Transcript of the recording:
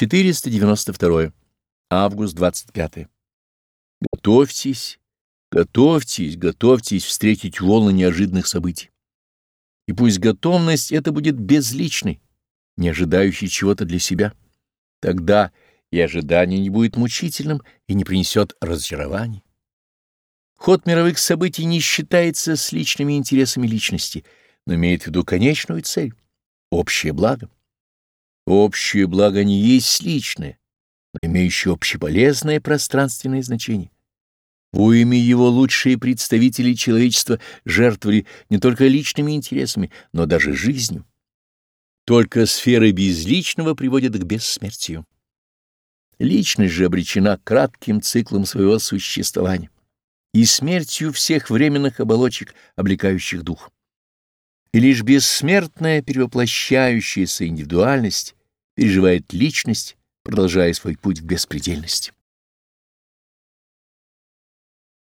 492. Август 25. Готовьтесь, готовьтесь, готовьтесь встретить волны неожиданных событий. И пусть готовность это будет безличной, не ожидающей чего-то для себя. Тогда и ожидание не будет мучительным и не принесет разочарований. Ход мировых событий не считается с личными интересами личности, но имеет в виду конечную цель — общее благо. Общее благо не есть личное, но имеющее общеполезное пространственное значение. В имя его лучшие представители человечества жертвовали не только личными интересами, но даже жизнью. Только сфера безличного приводит к бессмертию. Личность же обречена кратким циклом своего существования и смертью всех временных оболочек, облекающих дух. И лишь бессмертная перевоплощающаяся индивидуальность переживает личность, продолжая свой путь в беспредельности.